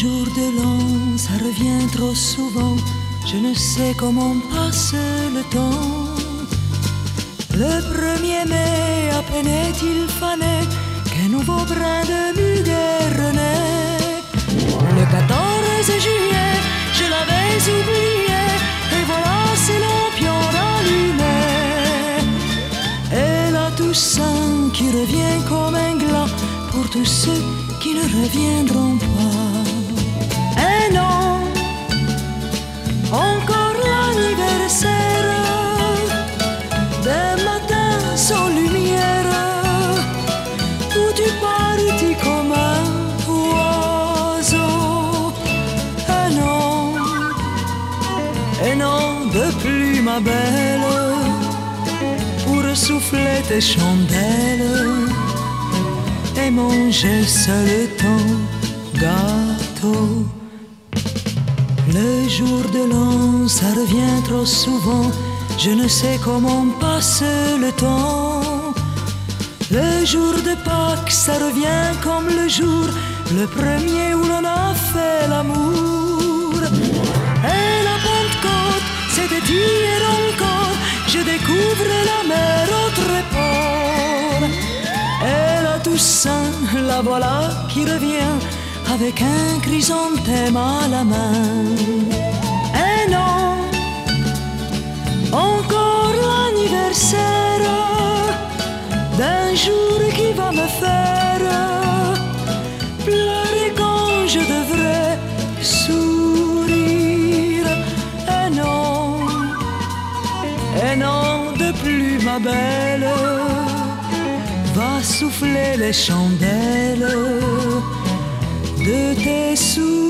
jour de l'an, ça revient trop souvent. Je ne sais comment passer le temps. Le premier mai, à peine est-il fané, qu'un nouveau brin de muguet renaît. Le 14 juillet, je l'avais oublié, et voilà, c'est lampion rallumé. Et la Toussaint qui revient comme un glas pour tous ceux qui ne reviendront pas. Et non, encore l'anniversaire des matins sans lumière où tu partis comme un oiseau. Et non, et non, de plus ma belle, pour souffler tes chandelles et manger seul ton gâteau. Le jour de l'an, ça revient trop souvent. Je ne sais comment passer le temps. Le jour de Pâques, ça revient comme le jour, le premier où l'on a fait l'amour. Et la Pentecôte, c'était hier encore. Je découvre la mer au tréport. Et la Toussaint, la voilà qui revient avec un chrysanthème à la main. Et non, encore l'anniversaire d'un jour qui va me faire pleurer quand je devrais sourire. Et non, et non, de plus ma belle, va souffler les chandelles de tes sourires.